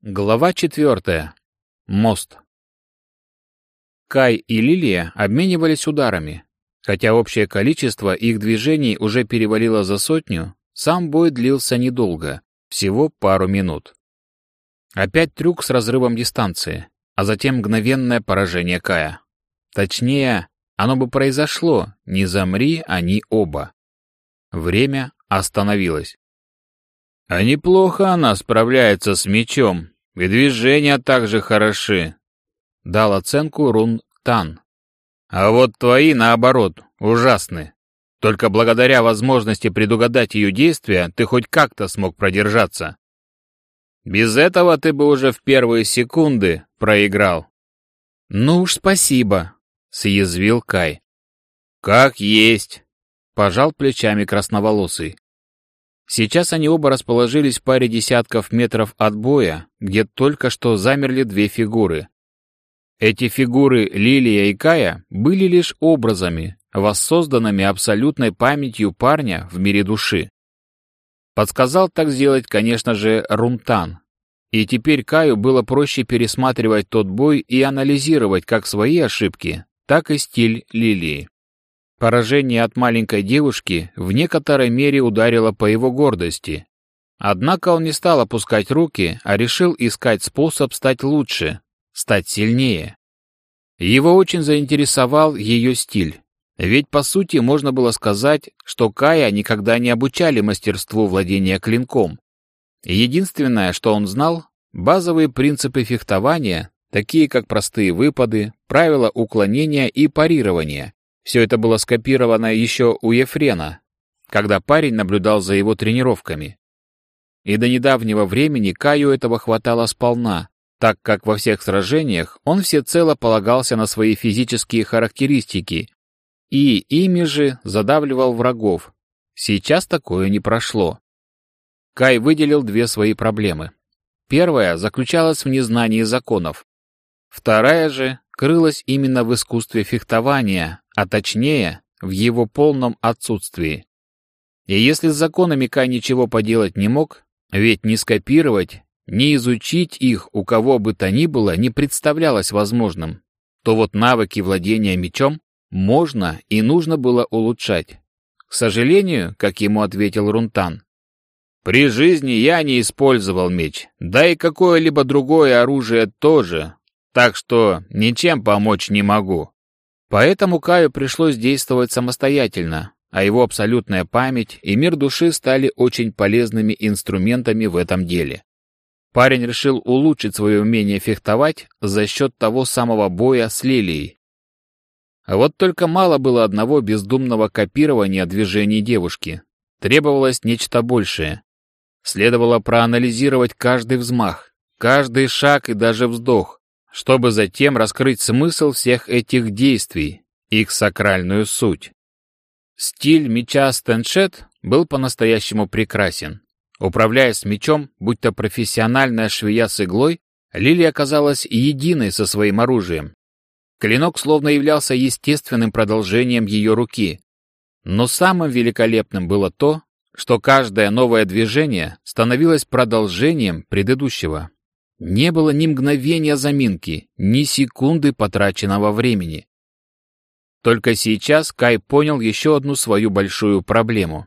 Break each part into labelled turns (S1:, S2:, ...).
S1: Глава четвертая. Мост. Кай и Лилия обменивались ударами. Хотя общее количество их движений уже перевалило за сотню, сам бой длился недолго, всего пару минут. Опять трюк с разрывом дистанции, а затем мгновенное поражение Кая. Точнее, оно бы произошло, не замри они оба. Время остановилось. А неплохо она справляется с мечом, и движения также хороши. Дал оценку Рун Тан. А вот твои, наоборот, ужасны. Только благодаря возможности предугадать ее действия ты хоть как-то смог продержаться. Без этого ты бы уже в первые секунды проиграл. Ну уж спасибо, съязвил Кай. Как есть, пожал плечами красноволосый. Сейчас они оба расположились в паре десятков метров от боя, где только что замерли две фигуры. Эти фигуры Лилия и Кая были лишь образами, воссозданными абсолютной памятью парня в мире души. Подсказал так сделать, конечно же, Рунтан. И теперь Каю было проще пересматривать тот бой и анализировать как свои ошибки, так и стиль Лилии. Поражение от маленькой девушки в некоторой мере ударило по его гордости. Однако он не стал опускать руки, а решил искать способ стать лучше, стать сильнее. Его очень заинтересовал ее стиль. Ведь, по сути, можно было сказать, что Кая никогда не обучали мастерству владения клинком. Единственное, что он знал, базовые принципы фехтования, такие как простые выпады, правила уклонения и парирования, все это было скопировано еще у Ефрена, когда парень наблюдал за его тренировками. И до недавнего времени Каю этого хватало сполна, так как во всех сражениях он всецело полагался на свои физические характеристики и ими же задавливал врагов. Сейчас такое не прошло. Кай выделил две свои проблемы. Первая заключалась в незнании законов. Вторая же крылась именно в искусстве фехтования, а точнее, в его полном отсутствии. И если с законами Кай ничего поделать не мог, ведь не скопировать, не изучить их у кого бы то ни было не представлялось возможным, то вот навыки владения мечом можно и нужно было улучшать. К сожалению, как ему ответил Рунтан, при жизни я не использовал меч, да и какое-либо другое оружие тоже, так что ничем помочь не могу. Поэтому Каю пришлось действовать самостоятельно, а его абсолютная память и мир души стали очень полезными инструментами в этом деле. Парень решил улучшить свое умение фехтовать за счет того самого боя с Лилией. А вот только мало было одного бездумного копирования движений девушки. Требовалось нечто большее. Следовало проанализировать каждый взмах, каждый шаг и даже вздох, чтобы затем раскрыть смысл всех этих действий, их сакральную суть. Стиль меча Стэншет был по-настоящему прекрасен. Управляясь мечом, будь то профессиональная швея с иглой, Лилия оказалась единой со своим оружием. Клинок словно являлся естественным продолжением ее руки. Но самым великолепным было то, что каждое новое движение становилось продолжением предыдущего. Не было ни мгновения заминки, ни секунды потраченного времени. Только сейчас Кай понял еще одну свою большую проблему.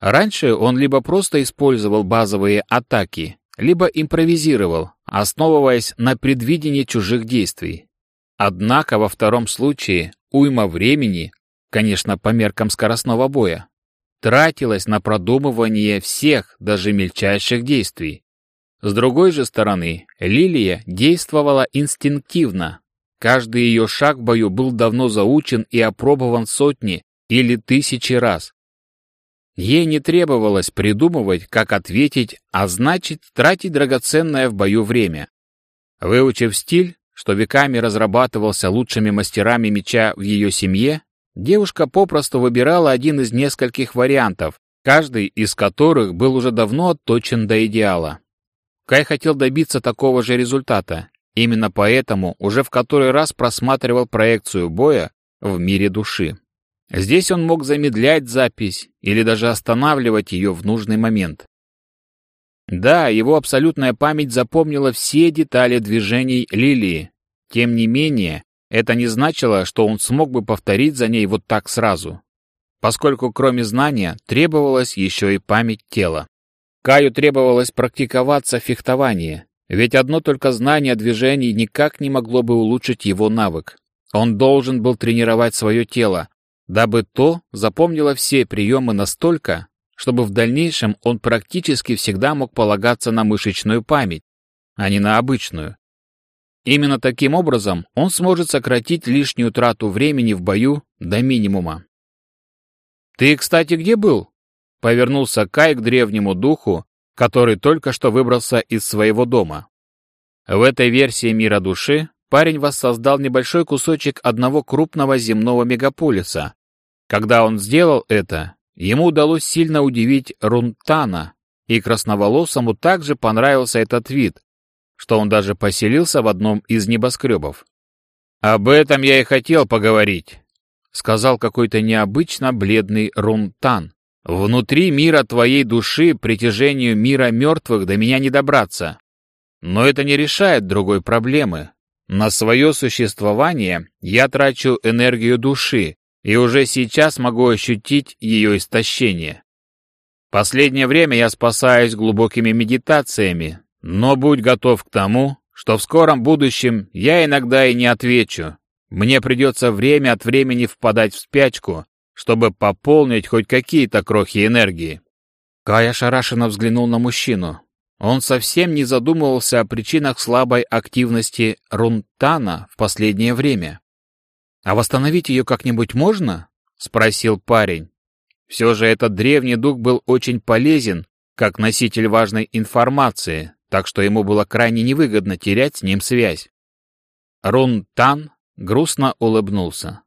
S1: Раньше он либо просто использовал базовые атаки, либо импровизировал, основываясь на предвидении чужих действий. Однако во втором случае уйма времени, конечно, по меркам скоростного боя, тратилась на продумывание всех, даже мельчайших действий. С другой же стороны, Лилия действовала инстинктивно. Каждый ее шаг в бою был давно заучен и опробован сотни или тысячи раз. Ей не требовалось придумывать, как ответить, а значит, тратить драгоценное в бою время. Выучив стиль, что веками разрабатывался лучшими мастерами меча в ее семье, девушка попросту выбирала один из нескольких вариантов, каждый из которых был уже давно отточен до идеала. Кай хотел добиться такого же результата. Именно поэтому уже в который раз просматривал проекцию боя в мире души. Здесь он мог замедлять запись или даже останавливать ее в нужный момент. Да, его абсолютная память запомнила все детали движений Лилии. Тем не менее, это не значило, что он смог бы повторить за ней вот так сразу, поскольку кроме знания требовалась еще и память тела. Каю требовалось практиковаться в фехтовании, ведь одно только знание движений никак не могло бы улучшить его навык. Он должен был тренировать свое тело, дабы то запомнило все приемы настолько, чтобы в дальнейшем он практически всегда мог полагаться на мышечную память, а не на обычную. Именно таким образом он сможет сократить лишнюю трату времени в бою до минимума. «Ты, кстати, где был?» — повернулся Кай к древнему духу, который только что выбрался из своего дома. В этой версии мира души парень воссоздал небольшой кусочек одного крупного земного мегаполиса. Когда он сделал это, ему удалось сильно удивить Рунтана, и красноволосому также понравился этот вид, что он даже поселился в одном из небоскребов. «Об этом я и хотел поговорить», — сказал какой-то необычно бледный Рунтан. «Внутри мира твоей души притяжению мира мертвых до меня не добраться. Но это не решает другой проблемы. На свое существование я трачу энергию души, и уже сейчас могу ощутить ее истощение. Последнее время я спасаюсь глубокими медитациями, но будь готов к тому, что в скором будущем я иногда и не отвечу. Мне придется время от времени впадать в спячку, чтобы пополнить хоть какие-то крохи энергии. Кая шарашенно взглянул на мужчину. Он совсем не задумывался о причинах слабой активности Рунтана в последнее время. «А восстановить ее как-нибудь можно?» — спросил парень. Все же этот древний дух был очень полезен, как носитель важной информации, так что ему было крайне невыгодно терять с ним связь. Рунтан грустно улыбнулся.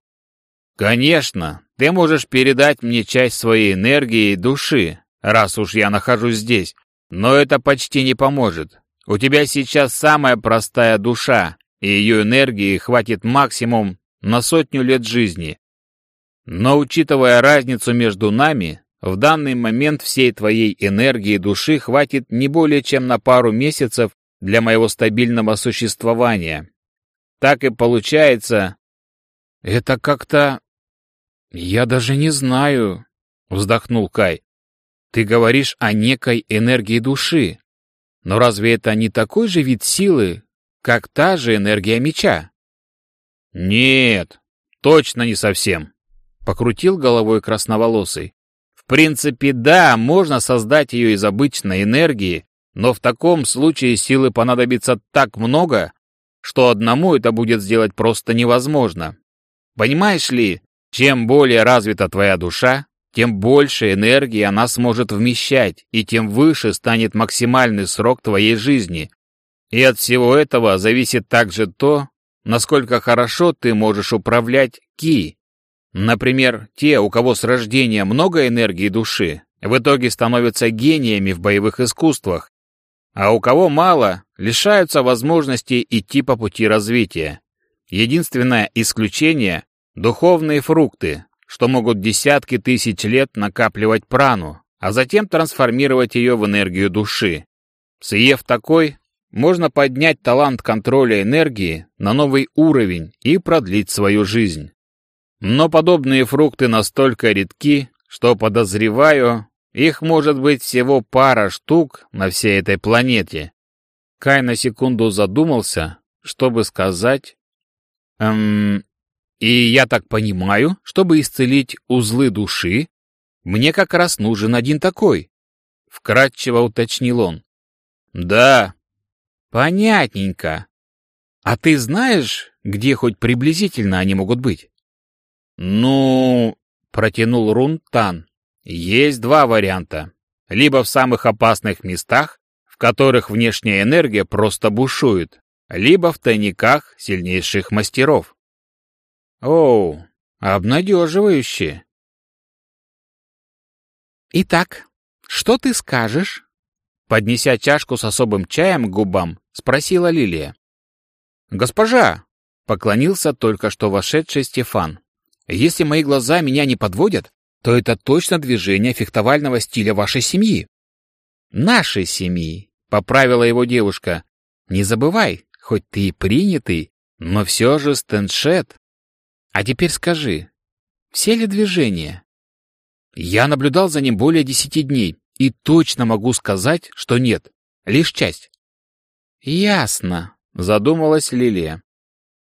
S1: «Конечно, ты можешь передать мне часть своей энергии и души, раз уж я нахожусь здесь, но это почти не поможет. У тебя сейчас самая простая душа, и ее энергии хватит максимум на сотню лет жизни. Но учитывая разницу между нами, в данный момент всей твоей энергии души хватит не более чем на пару месяцев для моего стабильного существования. Так и получается... Это как-то... Я даже не знаю, вздохнул Кай. Ты говоришь о некой энергии души. Но разве это не такой же вид силы, как та же энергия меча? Нет, точно не совсем, покрутил головой красноволосый. В принципе, да, можно создать ее из обычной энергии, но в таком случае силы понадобится так много, что одному это будет сделать просто невозможно. Понимаешь ли, чем более развита твоя душа, тем больше энергии она сможет вмещать, и тем выше станет максимальный срок твоей жизни. И от всего этого зависит также то, насколько хорошо ты можешь управлять ки. Например, те, у кого с рождения много энергии души, в итоге становятся гениями в боевых искусствах, а у кого мало, лишаются возможности идти по пути развития. Единственное исключение – духовные фрукты, что могут десятки тысяч лет накапливать прану, а затем трансформировать ее в энергию души. Съев такой, можно поднять талант контроля энергии на новый уровень и продлить свою жизнь. Но подобные фрукты настолько редки, что, подозреваю, их может быть всего пара штук на всей этой планете. Кай на секунду задумался, чтобы сказать... Эм, и я так понимаю, чтобы исцелить узлы души, мне как раз нужен один такой. Вкратчиво уточнил он. Да. Понятненько. А ты знаешь, где хоть приблизительно они могут быть? Ну, протянул Рунтан. Есть два варианта. Либо в самых опасных местах, в которых внешняя энергия просто бушует, либо в тайниках сильнейших мастеров. Оу, обнадеживающе. Итак, что ты скажешь? Поднеся чашку с особым чаем к губам, спросила Лилия. Госпожа, поклонился только что вошедший Стефан. Если мои глаза меня не подводят, то это точно движение фехтовального стиля вашей семьи. Нашей семьи, поправила его девушка. Не забывай, хоть ты и принятый, но все же Стэншет. А теперь скажи, все ли движения? Я наблюдал за ним более десяти дней и точно могу сказать, что нет, лишь часть. Ясно, задумалась Лилия.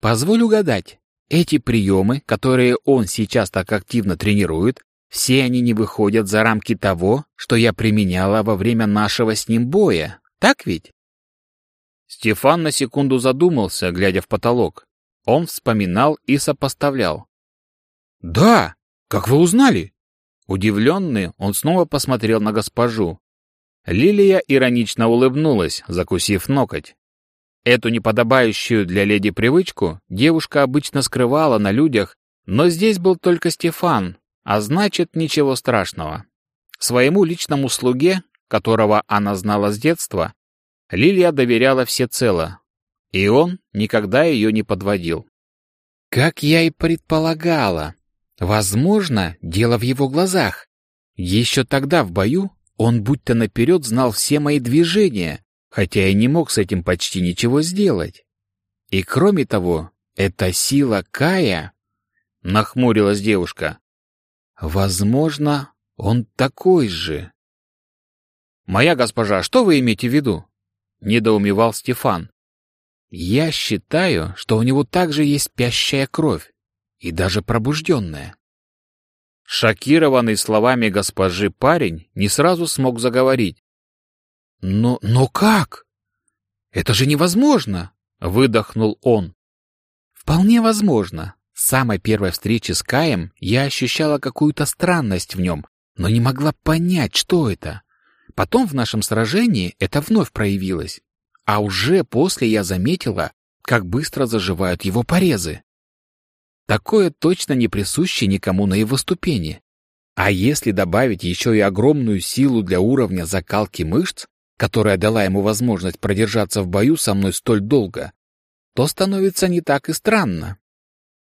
S1: Позволь угадать, эти приемы, которые он сейчас так активно тренирует, все они не выходят за рамки того, что я применяла во время нашего с ним боя, так ведь? Стефан на секунду задумался, глядя в потолок. Он вспоминал и сопоставлял. «Да! Как вы узнали?» Удивленный, он снова посмотрел на госпожу. Лилия иронично улыбнулась, закусив ноготь. Эту неподобающую для леди привычку девушка обычно скрывала на людях, но здесь был только Стефан, а значит, ничего страшного. Своему личному слуге, которого она знала с детства, Лилия доверяла всецело, и он никогда ее не подводил. Как я и предполагала. Возможно, дело в его глазах. Еще тогда в бою он будто наперед знал все мои движения, хотя и не мог с этим почти ничего сделать. И кроме того, эта сила Кая... Нахмурилась девушка. Возможно, он такой же. «Моя госпожа, что вы имеете в виду?» — недоумевал Стефан. «Я считаю, что у него также есть спящая кровь, и даже пробужденная». Шокированный словами госпожи парень не сразу смог заговорить. «Но, но как? Это же невозможно!» — выдохнул он. «Вполне возможно. С самой первой встречи с Каем я ощущала какую-то странность в нем, но не могла понять, что это. Потом в нашем сражении это вновь проявилось. А уже после я заметила, как быстро заживают его порезы. Такое точно не присуще никому на его ступени. А если добавить еще и огромную силу для уровня закалки мышц, которая дала ему возможность продержаться в бою со мной столь долго, то становится не так и странно.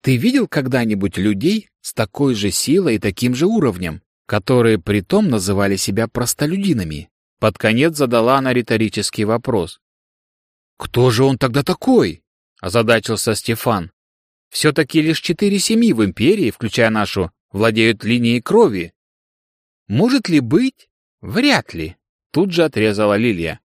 S1: Ты видел когда-нибудь людей с такой же силой и таким же уровнем, которые притом называли себя простолюдинами? Под конец задала она риторический вопрос. «Кто же он тогда такой?» — озадачился Стефан. «Все-таки лишь четыре семьи в империи, включая нашу, владеют линией крови. Может ли быть? Вряд ли. Тут же отрезала Лилия.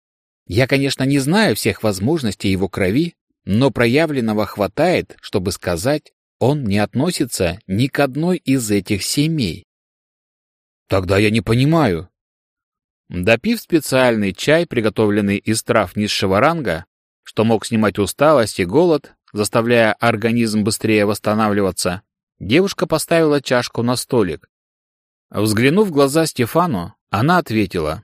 S1: Я, конечно, не знаю всех возможностей его крови, но проявленного хватает, чтобы сказать, он не относится ни к одной из этих семей. Тогда я не понимаю. Допив специальный чай, приготовленный из трав низшего ранга, что мог снимать усталость и голод, заставляя организм быстрее восстанавливаться, девушка поставила чашку на столик. Взглянув в глаза Стефану, она ответила.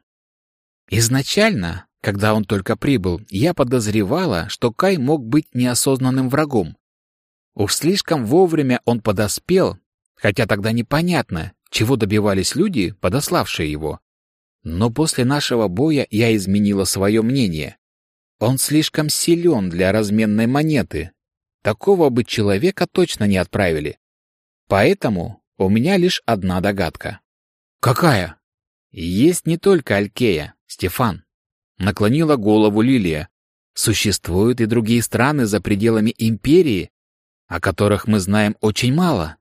S1: Изначально, когда он только прибыл, я подозревала, что Кай мог быть неосознанным врагом. Уж слишком вовремя он подоспел, хотя тогда непонятно, чего добивались люди, подославшие его. Но после нашего боя я изменила свое мнение. Он слишком силен для разменной монеты. Такого бы человека точно не отправили. Поэтому у меня лишь одна догадка. Какая? Есть не только Алькея, Стефан. Наклонила голову Лилия. Существуют и другие страны за пределами империи, о которых мы знаем очень мало.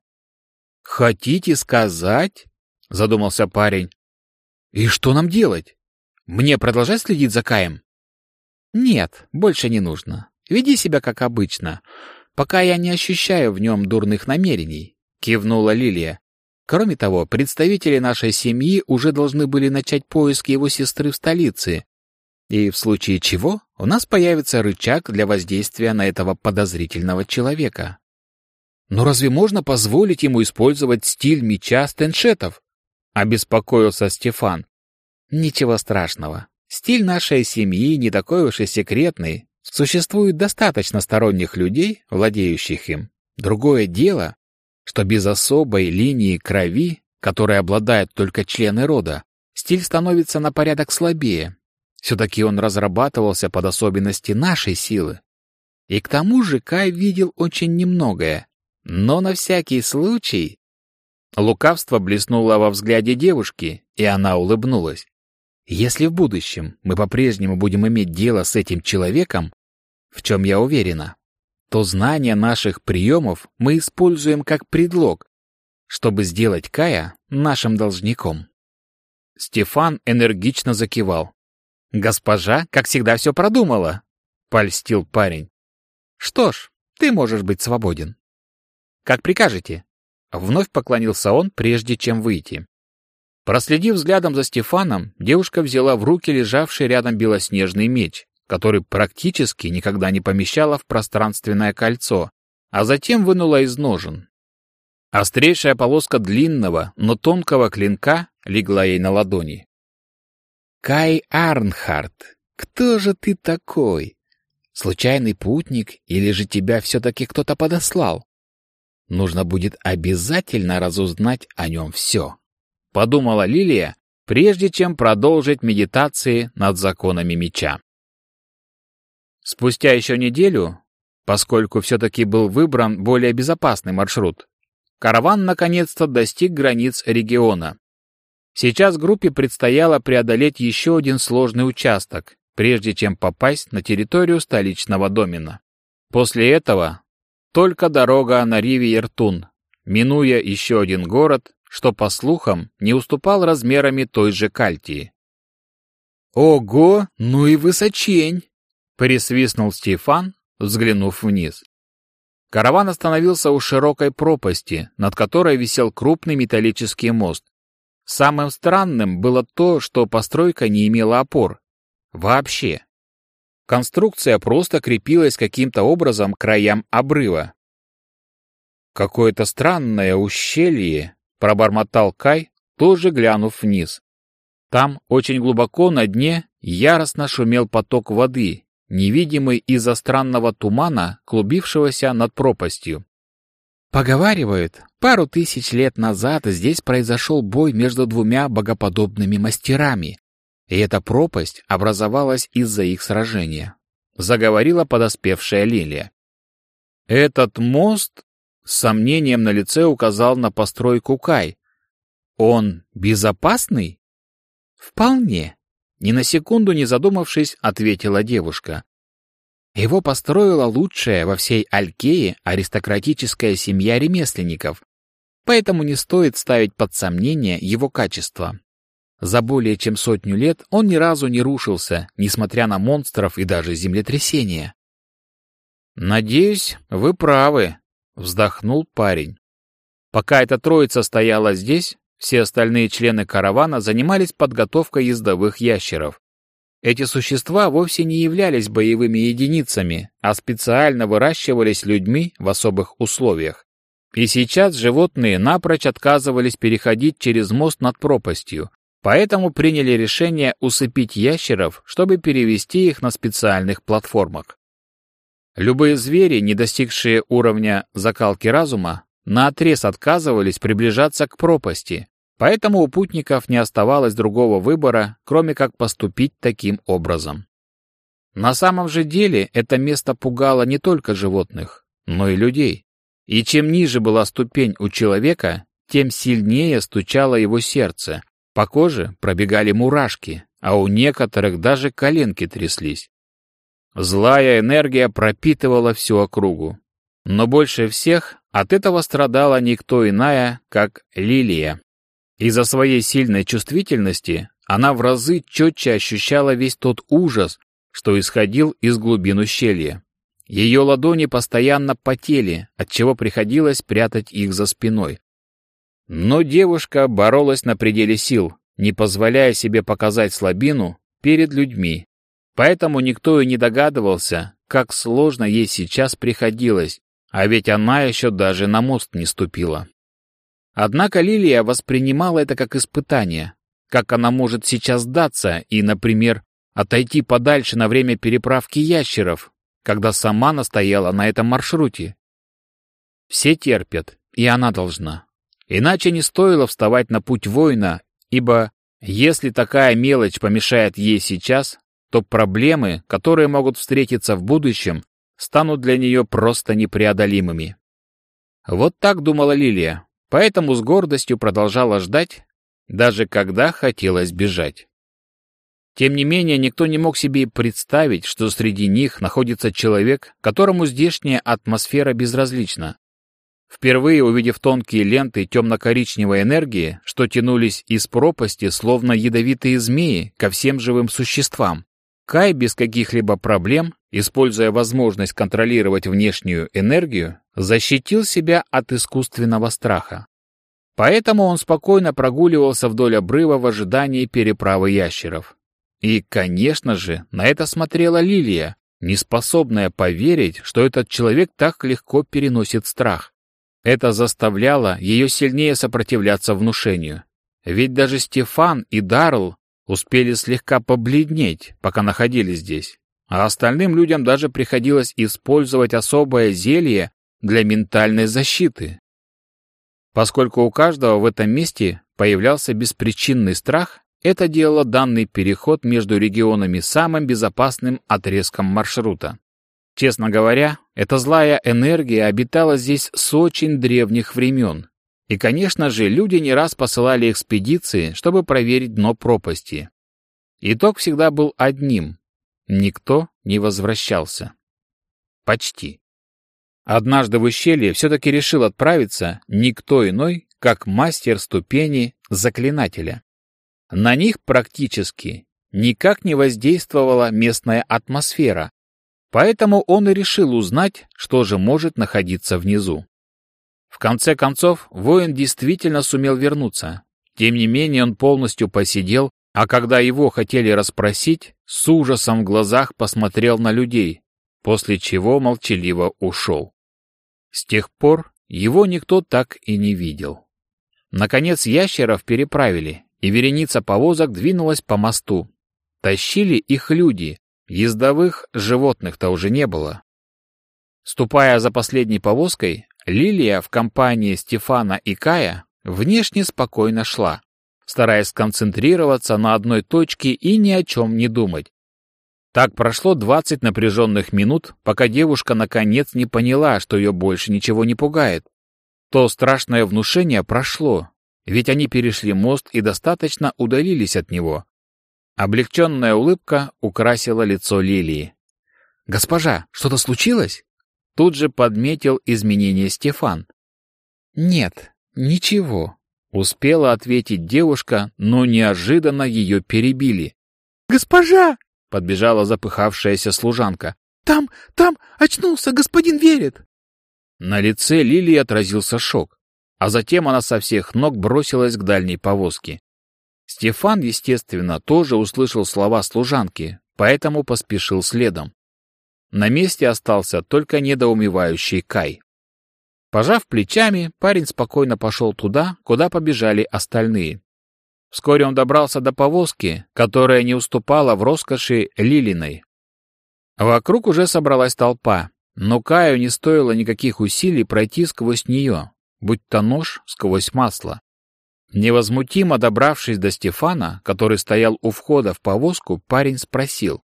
S1: Хотите сказать? Задумался парень. И что нам делать? Мне продолжать следить за Каем? Нет, больше не нужно. Веди себя как обычно, пока я не ощущаю в нем дурных намерений, кивнула Лилия. Кроме того, представители нашей семьи уже должны были начать поиск его сестры в столице. И в случае чего у нас появится рычаг для воздействия на этого подозрительного человека. Но разве можно позволить ему использовать стиль меча стеншетов? Обеспокоился Стефан. Ничего страшного. Стиль нашей семьи не такой уж и секретный. Существует достаточно сторонних людей, владеющих им. Другое дело, что без особой линии крови, которой обладают только члены рода, стиль становится на порядок слабее. Все-таки он разрабатывался под особенности нашей силы. И к тому же Кай видел очень немногое. Но на всякий случай... Лукавство блеснуло во взгляде девушки, и она улыбнулась. Если в будущем мы по-прежнему будем иметь дело с этим человеком, в чем я уверена, то знание наших приемов мы используем как предлог, чтобы сделать Кая нашим должником. Стефан энергично закивал. «Госпожа, как всегда, все продумала», — польстил парень. «Что ж, ты можешь быть свободен». «Как прикажете», — вновь поклонился он, прежде чем выйти. Проследив взглядом за Стефаном, девушка взяла в руки лежавший рядом белоснежный меч, который практически никогда не помещала в пространственное кольцо, а затем вынула из ножен. Острейшая полоска длинного, но тонкого клинка легла ей на ладони. «Кай Арнхард, кто же ты такой? Случайный путник или же тебя все-таки кто-то подослал? Нужно будет обязательно разузнать о нем все» подумала Лилия, прежде чем продолжить медитации над законами меча. Спустя еще неделю, поскольку все-таки был выбран более безопасный маршрут, караван наконец-то достиг границ региона. Сейчас группе предстояло преодолеть еще один сложный участок, прежде чем попасть на территорию столичного домена. После этого только дорога на Риве Иртун, минуя еще один город, что, по слухам, не уступал размерами той же Кальтии. «Ого, ну и высочень!» — присвистнул Стефан, взглянув вниз. Караван остановился у широкой пропасти, над которой висел крупный металлический мост. Самым странным было то, что постройка не имела опор. Вообще. Конструкция просто крепилась каким-то образом к краям обрыва. Какое-то странное ущелье, пробормотал Кай, тоже глянув вниз. Там, очень глубоко на дне, яростно шумел поток воды, невидимый из-за странного тумана, клубившегося над пропастью. Поговаривают, пару тысяч лет назад здесь произошел бой между двумя богоподобными мастерами, и эта пропасть образовалась из-за их сражения. Заговорила подоспевшая Лилия. Этот мост с сомнением на лице указал на постройку Кай. «Он безопасный?» «Вполне», — ни на секунду не задумавшись, ответила девушка. Его построила лучшая во всей Алькее аристократическая семья ремесленников, поэтому не стоит ставить под сомнение его качество. За более чем сотню лет он ни разу не рушился, несмотря на монстров и даже землетрясения. «Надеюсь, вы правы», Вздохнул парень. Пока эта троица стояла здесь, все остальные члены каравана занимались подготовкой ездовых ящеров. Эти существа вовсе не являлись боевыми единицами, а специально выращивались людьми в особых условиях. И сейчас животные напрочь отказывались переходить через мост над пропастью, поэтому приняли решение усыпить ящеров, чтобы перевести их на специальных платформах. Любые звери, не достигшие уровня закалки разума, наотрез отказывались приближаться к пропасти, поэтому у путников не оставалось другого выбора, кроме как поступить таким образом. На самом же деле это место пугало не только животных, но и людей. И чем ниже была ступень у человека, тем сильнее стучало его сердце, по коже пробегали мурашки, а у некоторых даже коленки тряслись. Злая энергия пропитывала всю округу. Но больше всех от этого страдала никто иная, как Лилия. Из-за своей сильной чувствительности она в разы четче ощущала весь тот ужас, что исходил из глубин ущелья. Ее ладони постоянно потели, отчего приходилось прятать их за спиной. Но девушка боролась на пределе сил, не позволяя себе показать слабину перед людьми, Поэтому никто и не догадывался, как сложно ей сейчас приходилось, а ведь она еще даже на мост не ступила. Однако Лилия воспринимала это как испытание, как она может сейчас сдаться и, например, отойти подальше на время переправки ящеров, когда сама настояла на этом маршруте. Все терпят, и она должна. Иначе не стоило вставать на путь воина, ибо если такая мелочь помешает ей сейчас, то проблемы, которые могут встретиться в будущем, станут для нее просто непреодолимыми. Вот так думала Лилия, поэтому с гордостью продолжала ждать, даже когда хотелось бежать. Тем не менее, никто не мог себе представить, что среди них находится человек, которому здешняя атмосфера безразлична. Впервые увидев тонкие ленты темно-коричневой энергии, что тянулись из пропасти, словно ядовитые змеи, ко всем живым существам, Кай без каких-либо проблем, используя возможность контролировать внешнюю энергию, защитил себя от искусственного страха. Поэтому он спокойно прогуливался вдоль обрыва в ожидании переправы ящеров. И, конечно же, на это смотрела Лилия, неспособная поверить, что этот человек так легко переносит страх. Это заставляло ее сильнее сопротивляться внушению. Ведь даже Стефан и Дарл успели слегка побледнеть, пока находились здесь, а остальным людям даже приходилось использовать особое зелье для ментальной защиты. Поскольку у каждого в этом месте появлялся беспричинный страх, это делало данный переход между регионами самым безопасным отрезком маршрута. Честно говоря, эта злая энергия обитала здесь с очень древних времен. И, конечно же, люди не раз посылали экспедиции, чтобы проверить дно пропасти. Итог всегда был одним. Никто не возвращался. Почти. Однажды в ущелье все-таки решил отправиться никто иной, как мастер ступени заклинателя. На них практически никак не воздействовала местная атмосфера, поэтому он и решил узнать, что же может находиться внизу. В конце концов, воин действительно сумел вернуться. Тем не менее, он полностью посидел, а когда его хотели расспросить, с ужасом в глазах посмотрел на людей, после чего молчаливо ушел. С тех пор его никто так и не видел. Наконец ящеров переправили, и вереница повозок двинулась по мосту. Тащили их люди, ездовых животных-то уже не было. Ступая за последней повозкой, Лилия в компании Стефана и Кая внешне спокойно шла, стараясь сконцентрироваться на одной точке и ни о чем не думать. Так прошло 20 напряженных минут, пока девушка наконец не поняла, что ее больше ничего не пугает. То страшное внушение прошло, ведь они перешли мост и достаточно удалились от него. Облегченная улыбка украсила лицо Лилии. «Госпожа, что-то случилось?» Тут же подметил изменение Стефан. «Нет, ничего», — успела ответить девушка, но неожиданно ее перебили.
S2: «Госпожа!»
S1: Подбежала запыхавшаяся служанка.
S2: «Там, там очнулся господин Верит!»
S1: На лице Лилии отразился шок, а затем она со всех ног бросилась к дальней повозке. Стефан, естественно, тоже услышал слова служанки, поэтому поспешил следом. На месте остался только недоумевающий Кай. Пожав плечами, парень спокойно пошел туда, куда побежали остальные. Вскоре он добрался до повозки, которая не уступала в роскоши Лилиной. Вокруг уже собралась толпа, но Каю не стоило никаких усилий пройти сквозь нее, будь то нож сквозь масло. Невозмутимо добравшись до Стефана, который стоял у входа в повозку, парень спросил,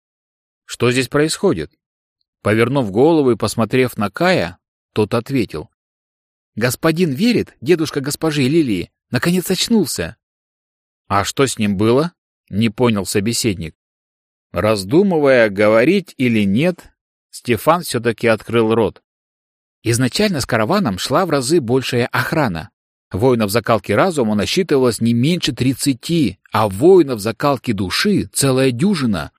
S1: что здесь происходит? Повернув голову и посмотрев на Кая, тот ответил, «Господин верит, дедушка госпожи Лилии, наконец очнулся. «А что с ним было?» — не понял собеседник. Раздумывая, говорить или нет, Стефан все-таки открыл рот. Изначально с караваном шла в разы большая охрана. Воинов закалки разума насчитывалось не меньше тридцати, а воинов закалки души целая дюжина.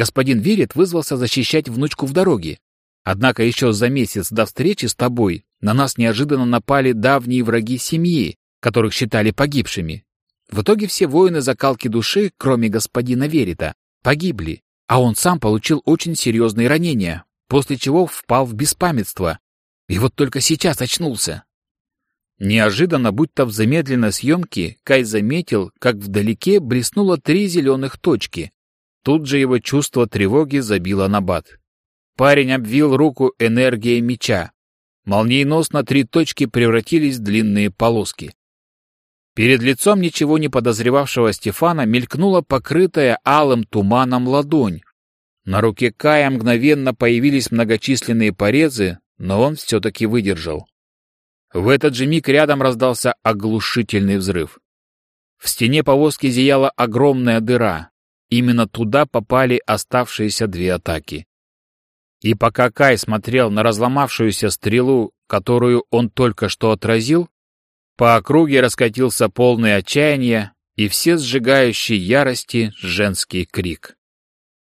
S1: Господин Верит вызвался защищать внучку в дороге. Однако еще за месяц до встречи с тобой на нас неожиданно напали давние враги семьи, которых считали погибшими. В итоге все воины закалки души, кроме господина Верита, погибли, а он сам получил очень серьезные ранения, после чего впал в беспамятство. И вот только сейчас очнулся. Неожиданно, будто в замедленной съемке, Кай заметил, как вдалеке блеснуло три зеленых точки. Тут же его чувство тревоги забило на бат. Парень обвил руку энергией меча. Молниеносно три точки превратились в длинные полоски. Перед лицом ничего не подозревавшего Стефана мелькнула покрытая алым туманом ладонь. На руке Кая мгновенно появились многочисленные порезы, но он все-таки выдержал. В этот же миг рядом раздался оглушительный взрыв. В стене повозки зияла огромная дыра. Именно туда попали оставшиеся две атаки. И пока Кай смотрел на разломавшуюся стрелу, которую он только что отразил, по округе раскатился полный отчаяния и все сжигающий ярости женский крик.